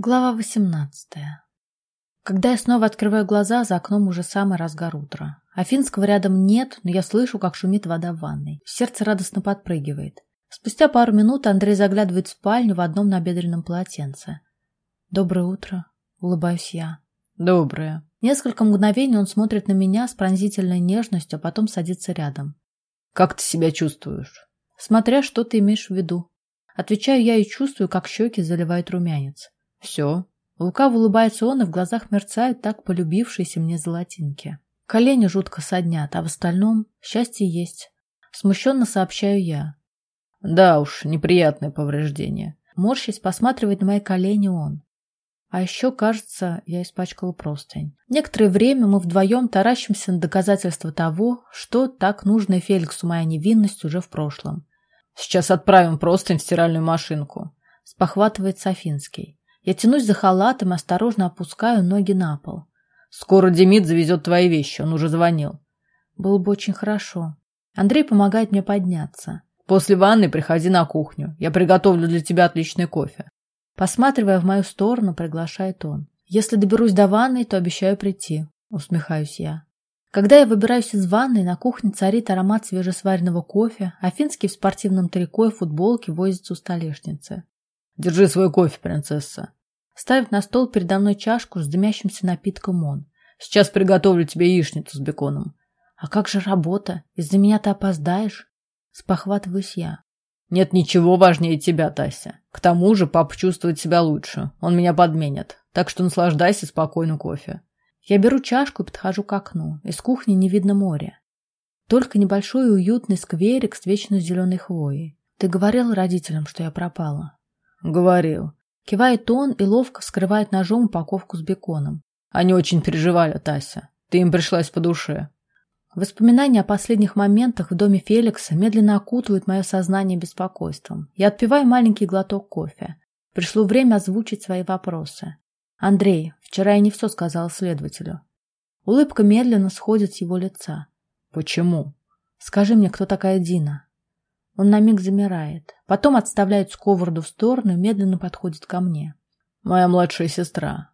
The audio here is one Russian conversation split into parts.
Глава 18. Когда я снова открываю глаза, за окном уже самый разгар утра. Афинского рядом нет, но я слышу, как шумит вода в ванной. Сердце радостно подпрыгивает. Спустя пару минут Андрей заглядывает в спальню в одном набедренном полотенце. «Доброе утро», — улыбаюсь я. «Доброе». Несколько мгновений он смотрит на меня с пронзительной нежностью, а потом садится рядом. «Как ты себя чувствуешь?» «Смотря, что ты имеешь в виду». Отвечаю я и чувствую, как щеки заливает румянец. Все. Лукаво улыбается он, и в глазах мерцают так полюбившиеся мне золотинки. Колени жутко соднят, а в остальном счастье есть. Смущенно сообщаю я. Да уж, неприятное повреждение. Морщись, посматривает на мои колени он. А еще, кажется, я испачкала простынь. Некоторое время мы вдвоем таращимся на доказательства того, что так нужная Феликсу моя невинность уже в прошлом. Сейчас отправим простынь в стиральную машинку. Спохватывает Софинский. Я тянусь за халатом и осторожно опускаю ноги на пол. «Скоро Демид завезет твои вещи, он уже звонил». Было бы очень хорошо. Андрей помогает мне подняться. «После ванны приходи на кухню. Я приготовлю для тебя отличный кофе». Посматривая в мою сторону, приглашает он. «Если доберусь до ванной, то обещаю прийти», — усмехаюсь я. Когда я выбираюсь из ванной, на кухне царит аромат свежесваренного кофе, а финский в спортивном трико и футболке возится у столешницы. «Держи свой кофе, принцесса», Ставит на стол передо мной чашку с дымящимся напитком он. Сейчас приготовлю тебе яичницу с беконом. А как же работа? Из-за меня ты опоздаешь? Спохватываюсь я. Нет ничего важнее тебя, Тася. К тому же папа чувствует себя лучше. Он меня подменит. Так что наслаждайся спокойно кофе. Я беру чашку и подхожу к окну. Из кухни не видно моря. Только небольшой уютный скверик с вечно зеленой хвоей. Ты говорил родителям, что я пропала? Говорил. Кивает он и ловко вскрывает ножом упаковку с беконом. Они очень переживали, Тася. Ты им пришлась по душе. Воспоминания о последних моментах в доме Феликса медленно окутывают мое сознание беспокойством. Я отпиваю маленький глоток кофе. Пришло время озвучить свои вопросы. «Андрей, вчера я не все сказала следователю». Улыбка медленно сходит с его лица. «Почему?» «Скажи мне, кто такая Дина?» Он на миг замирает. Потом отставляет сковороду в сторону и медленно подходит ко мне. «Моя младшая сестра».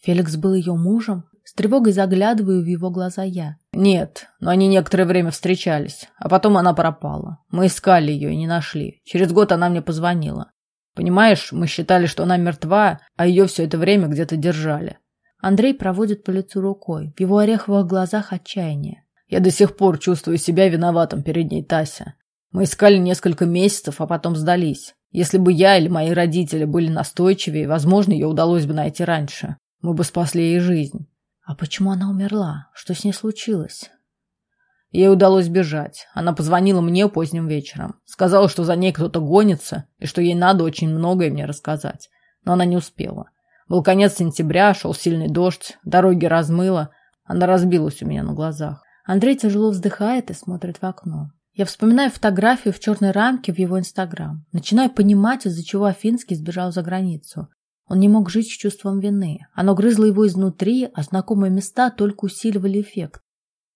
Феликс был ее мужем? С тревогой заглядываю в его глаза я. «Нет, но они некоторое время встречались, а потом она пропала. Мы искали ее и не нашли. Через год она мне позвонила. Понимаешь, мы считали, что она мертва, а ее все это время где-то держали». Андрей проводит по лицу рукой. В его ореховых глазах отчаяние. «Я до сих пор чувствую себя виноватым перед ней, Тася. Мы искали несколько месяцев, а потом сдались. Если бы я или мои родители были настойчивее, возможно, ее удалось бы найти раньше. Мы бы спасли ей жизнь. А почему она умерла? Что с ней случилось? Ей удалось бежать. Она позвонила мне поздним вечером. Сказала, что за ней кто-то гонится, и что ей надо очень многое мне рассказать. Но она не успела. Был конец сентября, шел сильный дождь, дороги размыло. Она разбилась у меня на глазах. Андрей тяжело вздыхает и смотрит в окно. Я вспоминаю фотографию в черной рамке в его инстаграм. Начинаю понимать, из-за чего Афинский сбежал за границу. Он не мог жить с чувством вины. Оно грызло его изнутри, а знакомые места только усиливали эффект.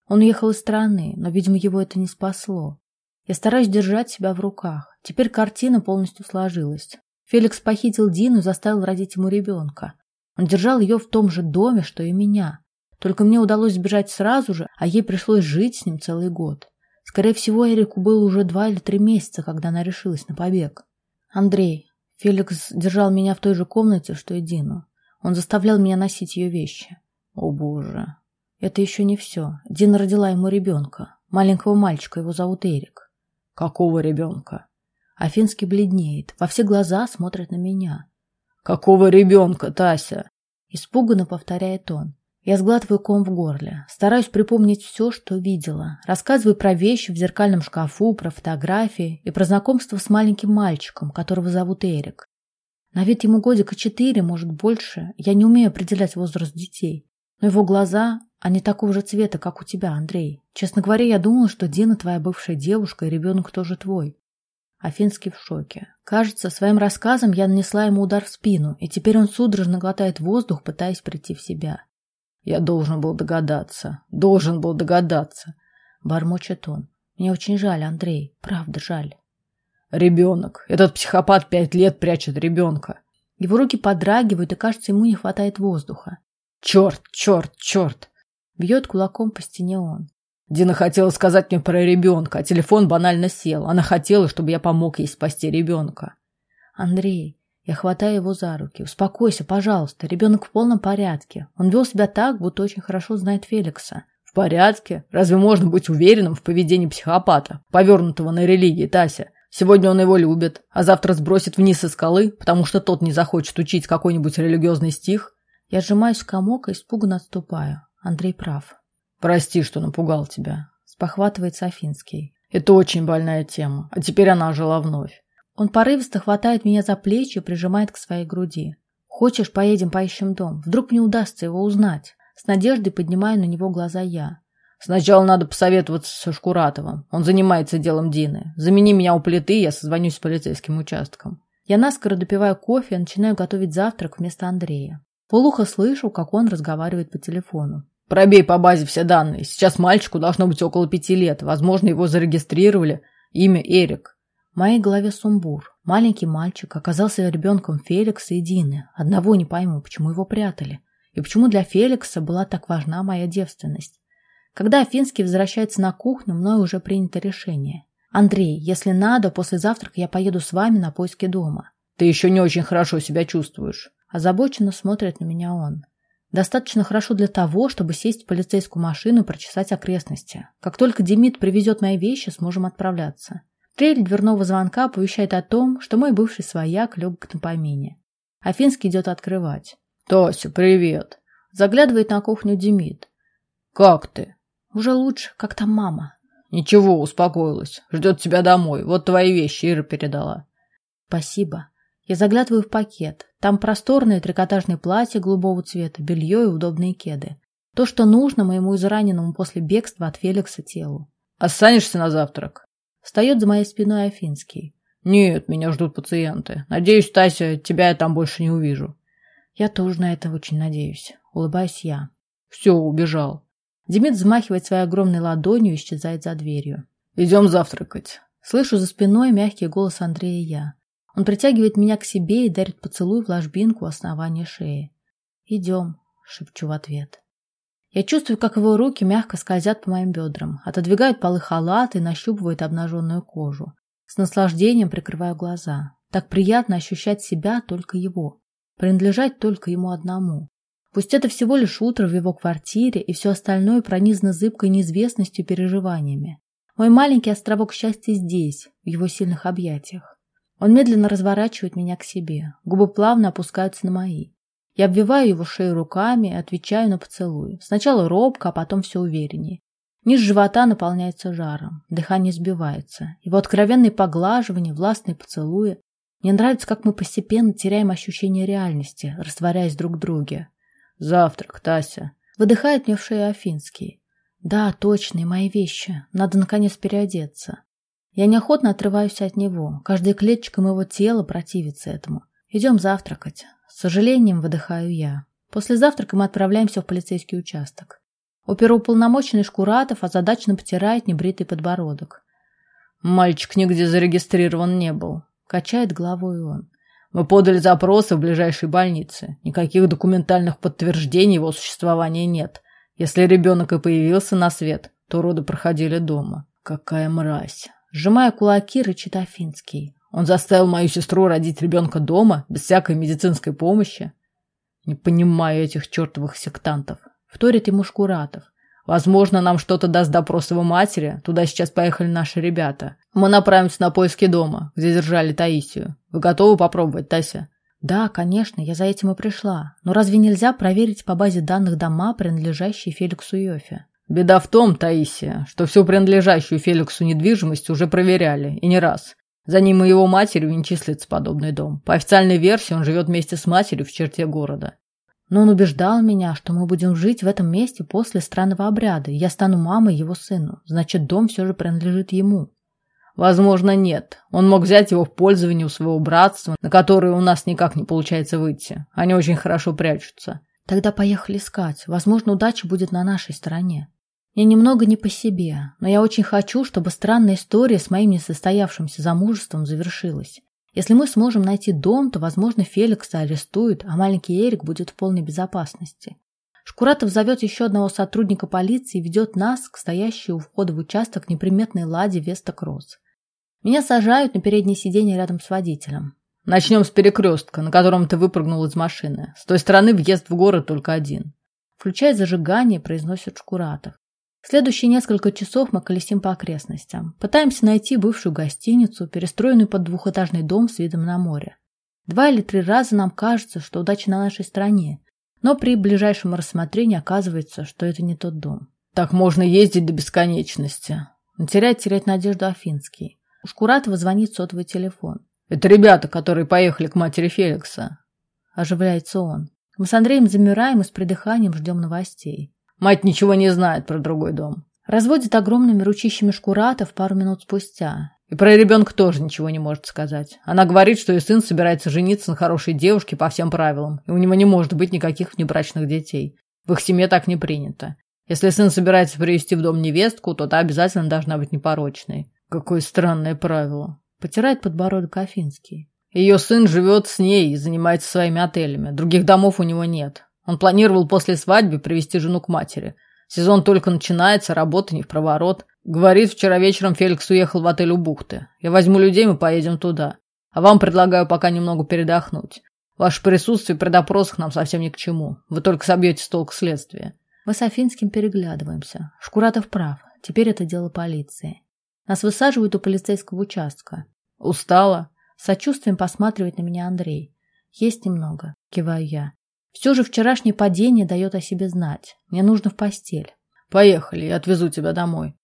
Он уехал из страны, но, видимо, его это не спасло. Я стараюсь держать себя в руках. Теперь картина полностью сложилась. Феликс похитил Дину и заставил родить ему ребенка. Он держал ее в том же доме, что и меня. Только мне удалось сбежать сразу же, а ей пришлось жить с ним целый год. Скорее всего, Эрику было уже два или три месяца, когда она решилась на побег. Андрей. Феликс держал меня в той же комнате, что и Дину. Он заставлял меня носить ее вещи. О, боже. Это еще не все. Дина родила ему ребенка. Маленького мальчика, его зовут Эрик. Какого ребенка? Афинский бледнеет. Во все глаза смотрит на меня. Какого ребенка, Тася? Испуганно повторяет он. Я сглатываю ком в горле, стараюсь припомнить все, что видела. Рассказываю про вещи в зеркальном шкафу, про фотографии и про знакомство с маленьким мальчиком, которого зовут Эрик. На вид ему годика четыре, может больше. Я не умею определять возраст детей. Но его глаза, они такого же цвета, как у тебя, Андрей. Честно говоря, я думала, что Дина твоя бывшая девушка и ребенок тоже твой. Афинский в шоке. Кажется, своим рассказом я нанесла ему удар в спину, и теперь он судорожно глотает воздух, пытаясь прийти в себя. Я должен был догадаться. Должен был догадаться. Бормочет он. Мне очень жаль, Андрей. Правда жаль. Ребенок. Этот психопат пять лет прячет ребенка. Его руки подрагивают, и, кажется, ему не хватает воздуха. «Черт, черт, черт!» Бьет кулаком по стене он. Дина хотела сказать мне про ребенка, а телефон банально сел. Она хотела, чтобы я помог ей спасти ребенка. Андрей, я хватаю его за руки. Успокойся, пожалуйста. Ребенок в полном порядке. Он вел себя так, будто очень хорошо знает Феликса. В порядке? Разве можно быть уверенным в поведении психопата, повернутого на религии, Тася? Сегодня он его любит, а завтра сбросит вниз со скалы, потому что тот не захочет учить какой-нибудь религиозный стих. Я сжимаюсь в комок и испуганно отступаю. Андрей прав. Прости, что напугал тебя. Спохватывается Афинский. Это очень больная тема, а теперь она жила вновь. Он порывисто хватает меня за плечи и прижимает к своей груди. «Хочешь, поедем поищем дом? Вдруг мне удастся его узнать?» С надеждой поднимаю на него глаза я. «Сначала надо посоветоваться со Шкуратовым. Он занимается делом Дины. Замени меня у плиты, я созвонюсь с полицейским участком». Я наскоро допиваю кофе и начинаю готовить завтрак вместо Андрея. Полухо слышу, как он разговаривает по телефону. Пробей по базе все данные. Сейчас мальчику должно быть около пяти лет. Возможно, его зарегистрировали. Имя Эрик. В моей голове сумбур. Маленький мальчик оказался ребенком Феликса и Дины. Одного не пойму, почему его прятали. И почему для Феликса была так важна моя девственность. Когда Афинский возвращается на кухню, мною уже принято решение. «Андрей, если надо, после завтрака я поеду с вами на поиски дома». «Ты еще не очень хорошо себя чувствуешь». Озабоченно смотрит на меня он. Достаточно хорошо для того, чтобы сесть в полицейскую машину и прочесать окрестности. Как только Демид привезет мои вещи, сможем отправляться. Трель дверного звонка оповещает о том, что мой бывший свояк лег на помине. Афинский идет открывать. «Тося, привет!» Заглядывает на кухню Демид. «Как ты?» «Уже лучше. Как там мама?» «Ничего, успокоилась. Ждет тебя домой. Вот твои вещи Ира передала». «Спасибо. Я заглядываю в пакет. Там просторное трикотажное платье голубого цвета, белье и удобные кеды. То, что нужно моему израненному после бегства от Феликса телу. «Останешься на завтрак?» Встает за моей спиной Афинский. «Нет, меня ждут пациенты. Надеюсь, Тася, тебя я там больше не увижу». «Я тоже на это очень надеюсь». Улыбаюсь я. «Все, убежал». Демид взмахивает своей огромной ладонью и исчезает за дверью. «Идем завтракать». Слышу за спиной мягкий голос Андрея и я. Он притягивает меня к себе и дарит поцелуй в ложбинку основания шеи. «Идем», — шепчу в ответ. Я чувствую, как его руки мягко скользят по моим бедрам, отодвигают полы халата и нащупывают обнаженную кожу. С наслаждением прикрываю глаза. Так приятно ощущать себя только его, принадлежать только ему одному. Пусть это всего лишь утро в его квартире, и все остальное пронизано зыбкой неизвестностью и переживаниями. Мой маленький островок счастья здесь, в его сильных объятиях. Он медленно разворачивает меня к себе. Губы плавно опускаются на мои. Я обвиваю его шею руками и отвечаю на поцелуй. Сначала робко, а потом все увереннее. Низ живота наполняется жаром, дыхание сбивается. Его откровенные поглаживания, властные поцелуи. Мне нравится, как мы постепенно теряем ощущение реальности, растворяясь друг в друге. «Завтрак, Тася!» Выдыхает мне в шею Афинский. «Да, точно, мои вещи. Надо, наконец, переодеться». Я неохотно отрываюсь от него. Каждая клеточка моего тела противится этому. Идем завтракать. С сожалением выдыхаю я. После завтрака мы отправляемся в полицейский участок. Оперуполномоченный Шкуратов озадаченно потирает небритый подбородок. Мальчик нигде зарегистрирован не был. Качает головой он. Мы подали запросы в ближайшей больнице. Никаких документальных подтверждений его существования нет. Если ребенок и появился на свет, то роды проходили дома. Какая мразь. Сжимая кулаки, рычит Афинский. Он заставил мою сестру родить ребенка дома, без всякой медицинской помощи. Не понимаю этих чертовых сектантов. Вторит ему Шкуратов. Возможно, нам что-то даст допрос его матери. Туда сейчас поехали наши ребята. Мы направимся на поиски дома, где держали Таисию. Вы готовы попробовать, Тася? Да, конечно, я за этим и пришла. Но разве нельзя проверить по базе данных дома, принадлежащие Феликсу Йофе? Беда в том, Таисия, что всю принадлежащую Феликсу недвижимость уже проверяли, и не раз. За ним и его матерью не числится подобный дом. По официальной версии он живет вместе с матерью в черте города. Но он убеждал меня, что мы будем жить в этом месте после странного обряда, и я стану мамой его сыну. Значит, дом все же принадлежит ему. Возможно, нет. Он мог взять его в пользование у своего братства, на которое у нас никак не получается выйти. Они очень хорошо прячутся. Тогда поехали искать. Возможно, удача будет на нашей стороне. Мне немного не по себе, но я очень хочу, чтобы странная история с моим несостоявшимся замужеством завершилась. Если мы сможем найти дом, то, возможно, Феликса арестуют, а маленький Эрик будет в полной безопасности. Шкуратов зовет еще одного сотрудника полиции и ведет нас к стоящей у входа в участок неприметной ладе Веста Кросс. Меня сажают на переднее сиденье рядом с водителем. Начнем с перекрестка, на котором ты выпрыгнул из машины. С той стороны въезд в город только один. Включая зажигание, произносит Шкуратов. Следующие несколько часов мы колесим по окрестностям. Пытаемся найти бывшую гостиницу, перестроенную под двухэтажный дом с видом на море. Два или три раза нам кажется, что удача на нашей стороне, но при ближайшем рассмотрении оказывается, что это не тот дом. Так можно ездить до бесконечности. Терять терять надежду Афинский. У Шкуратова звонит сотовый телефон. Это ребята, которые поехали к матери Феликса. Оживляется он. Мы с Андреем замираем и с придыханием ждем новостей. Мать ничего не знает про другой дом. Разводит огромными ручищами Шкуратов пару минут спустя. И про ребенка тоже ничего не может сказать. Она говорит, что ее сын собирается жениться на хорошей девушке по всем правилам, и у него не может быть никаких внебрачных детей. В их семье так не принято. Если сын собирается привезти в дом невестку, то та обязательно должна быть непорочной. Какое странное правило. Потирает подбородок Афинский. Ее сын живет с ней и занимается своими отелями. Других домов у него нет. Он планировал после свадьбы привести жену к матери. Сезон только начинается, работа не в проворот. Говорит, вчера вечером Феликс уехал в отель у бухты. Я возьму людей, мы поедем туда. А вам предлагаю пока немного передохнуть. Ваше присутствие при допросах нам совсем ни к чему. Вы только собьете с толк следствия. Мы с Афинским переглядываемся. Шкуратов прав. Теперь это дело полиции. Нас высаживают у полицейского участка. Устала? Сочувствием посматривает на меня Андрей. Есть немного, киваю я. Все же вчерашнее падение дает о себе знать. Мне нужно в постель. Поехали, я отвезу тебя домой.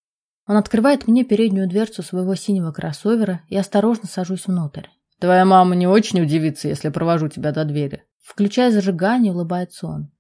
Он открывает мне переднюю дверцу своего синего кроссовера и осторожно сажусь внутрь. Твоя мама не очень удивится, если провожу тебя до двери. Включая зажигание, улыбается он.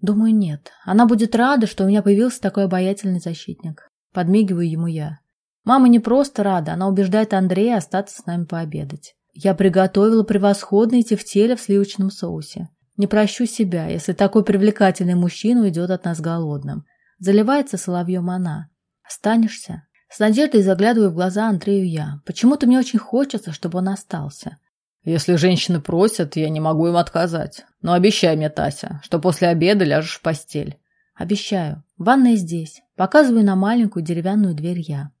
Думаю, нет. Она будет рада, что у меня появился такой обаятельный защитник. Подмигиваю ему я. Мама не просто рада, она убеждает Андрея остаться с нами пообедать. Я приготовила превосходные тефтели в сливочном соусе. Не прощу себя, если такой привлекательный мужчина уйдет от нас голодным. Заливается соловьем она. Останешься? С надеждой заглядываю в глаза Андрею я. Почему-то мне очень хочется, чтобы он остался. Если женщины просят, я не могу им отказать. Но обещай мне, Тася, что после обеда ляжешь в постель. Обещаю. Ванная здесь. Показываю на маленькую деревянную дверь я.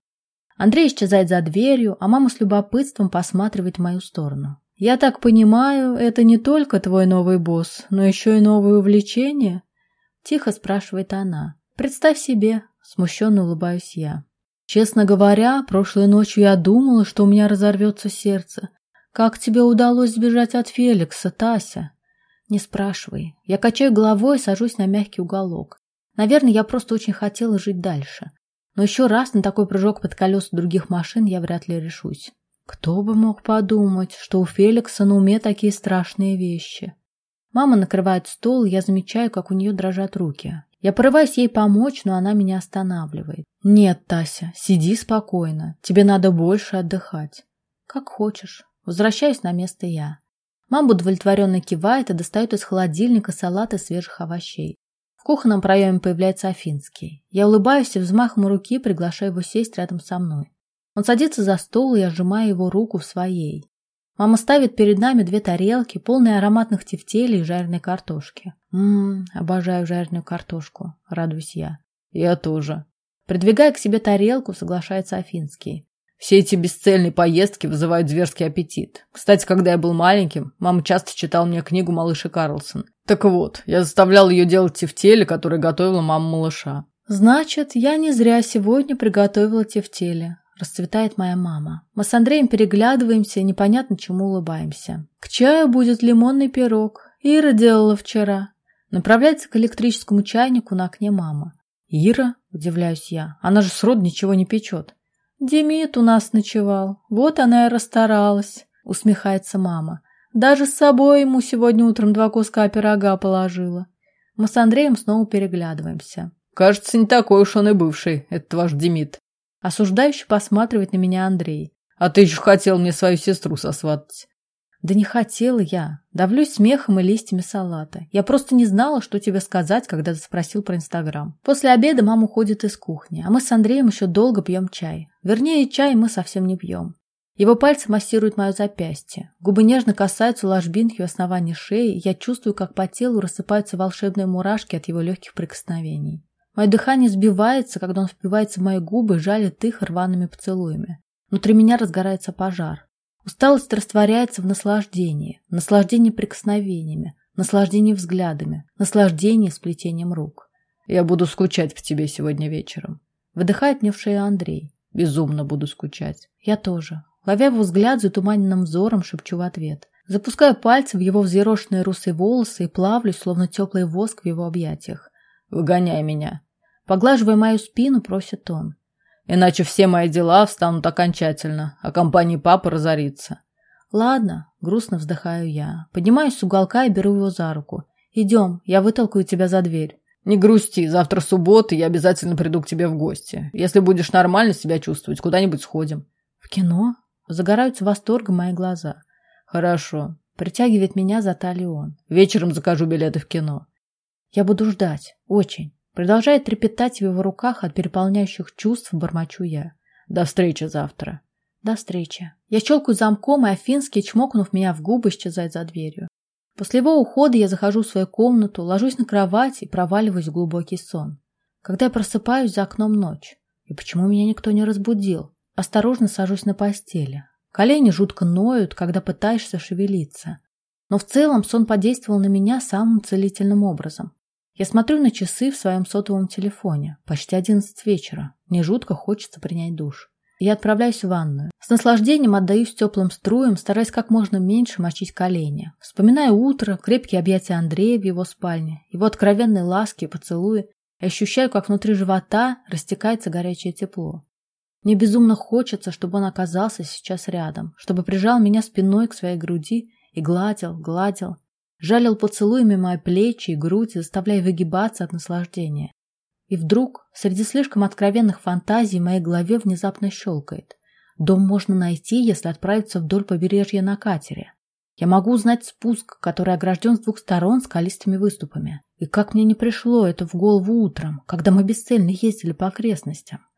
Андрей исчезает за дверью, а мама с любопытством посматривает в мою сторону. «Я так понимаю, это не только твой новый босс, но еще и новое увлечение?» Тихо спрашивает она. «Представь себе», — смущенно улыбаюсь я. «Честно говоря, прошлой ночью я думала, что у меня разорвется сердце. Как тебе удалось сбежать от Феликса, Тася?» «Не спрашивай. Я качаю головой и сажусь на мягкий уголок. Наверное, я просто очень хотела жить дальше. Но еще раз на такой прыжок под колеса других машин я вряд ли решусь. Кто бы мог подумать, что у Феликса на уме такие страшные вещи. Мама накрывает стол, я замечаю, как у нее дрожат руки. Я порываюсь ей помочь, но она меня останавливает. «Нет, Тася, сиди спокойно. Тебе надо больше отдыхать». «Как хочешь». Возвращаюсь на место я. Мама удовлетворенно кивает и достает из холодильника салат из свежих овощей. В кухонном проеме появляется Афинский. Я улыбаюсь и взмахом руки приглашаю его сесть рядом со мной. Он садится за стол, и я сжимаю его руку в своей. Мама ставит перед нами две тарелки, полные ароматных тефтелей и жареной картошки. Ммм, обожаю жареную картошку, радуюсь я. Я тоже. Придвигая к себе тарелку, соглашается Афинский. Все эти бесцельные поездки вызывают зверский аппетит. Кстати, когда я был маленьким, мама часто читала мне книгу «Малыш Карлсон». Так вот, я заставлял ее делать тефтели, которые готовила мама малыша. Значит, я не зря сегодня приготовила тефтели. Расцветает моя мама. Мы с Андреем переглядываемся и непонятно чему улыбаемся. К чаю будет лимонный пирог. Ира делала вчера. Направляется к электрическому чайнику на окне мама. Ира? Удивляюсь я. Она же срод ничего не печет. Демид у нас ночевал. Вот она и расстаралась. Усмехается мама. Даже с собой ему сегодня утром два куска пирога положила. Мы с Андреем снова переглядываемся. Кажется, не такой уж он и бывший, этот ваш Демид. Осуждающе посматривает на меня Андрей. А ты еще хотел мне свою сестру сосватать. Да не хотела я. Давлюсь смехом и листьями салата. Я просто не знала, что тебе сказать, когда ты спросил про Инстаграм. После обеда мама уходит из кухни, а мы с Андреем еще долго пьем чай. Вернее, чай мы совсем не пьем. Его пальцы массируют мое запястье. Губы нежно касаются ложбинки у основания шеи, и я чувствую, как по телу рассыпаются волшебные мурашки от его легких прикосновений. Мое дыхание сбивается, когда он впивается в мои губы и жалит их рваными поцелуями. Внутри меня разгорается пожар. Усталость растворяется в наслаждении, наслаждении прикосновениями, наслаждении взглядами, наслаждении сплетением рук. «Я буду скучать по тебе сегодня вечером», — выдыхает мне в шею Андрей. «Безумно буду скучать». «Я тоже». Ловя его взгляд затуманенным взором, шепчу в ответ. Запускаю пальцы в его взъерошенные русые волосы и плавлюсь, словно теплый воск в его объятиях. «Выгоняй меня». Поглаживая мою спину, просит он. Иначе все мои дела встанут окончательно, а компания папы разорится. Ладно, грустно вздыхаю я. Поднимаюсь с уголка и беру его за руку. Идем, я вытолкаю тебя за дверь. Не грусти, завтра суббота, я обязательно приду к тебе в гости. Если будешь нормально себя чувствовать, куда-нибудь сходим. В кино? Загораются восторгом мои глаза. Хорошо. Притягивает меня за талию он. Вечером закажу билеты в кино. Я буду ждать. Очень. Продолжая трепетать в его руках от переполняющих чувств, бормочу я. До встречи завтра. До встречи. Я щелкаю замком, и Афинский, чмокнув меня в губы, исчезает за дверью. После его ухода я захожу в свою комнату, ложусь на кровать и проваливаюсь в глубокий сон. Когда я просыпаюсь, за окном ночь. И почему меня никто не разбудил? Осторожно сажусь на постели. Колени жутко ноют, когда пытаешься шевелиться. Но в целом сон подействовал на меня самым целительным образом. Я смотрю на часы в своем сотовом телефоне. Почти одиннадцать вечера. Мне жутко хочется принять душ. Я отправляюсь в ванную. С наслаждением отдаюсь теплым струям, стараясь как можно меньше мочить колени. Вспоминаю утро, крепкие объятия Андрея в его спальне, его откровенные ласки и поцелуи, и ощущаю, как внутри живота растекается горячее тепло. Мне безумно хочется, чтобы он оказался сейчас рядом, чтобы прижал меня спиной к своей груди и гладил, гладил, жалил поцелуями мои плечи и грудь, заставляя выгибаться от наслаждения. И вдруг, среди слишком откровенных фантазий, в моей голове внезапно щелкает. Дом можно найти, если отправиться вдоль побережья на катере. Я могу узнать спуск, который огражден с двух сторон скалистыми выступами. И как мне не пришло это в голову утром, когда мы бесцельно ездили по окрестностям.